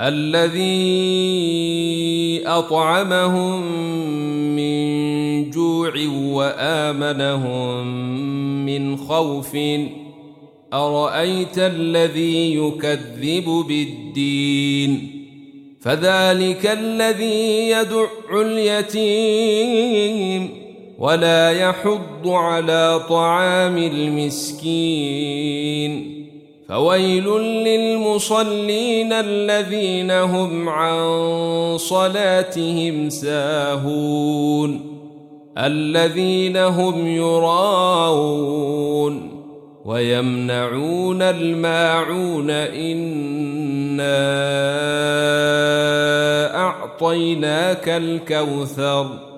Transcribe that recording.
الذي أطعمهم من جوع وآمنهم من خوف. أرأيت الذي يكذب بالدين؟ فذلك الذي يدع اليتيم ولا يحض على طعام المسكين. فويل للمصلين الذين هم عن صلاتهم ساهون الذين هم يراءون ويمنعون الماعون إنا أعطيناك الكوثر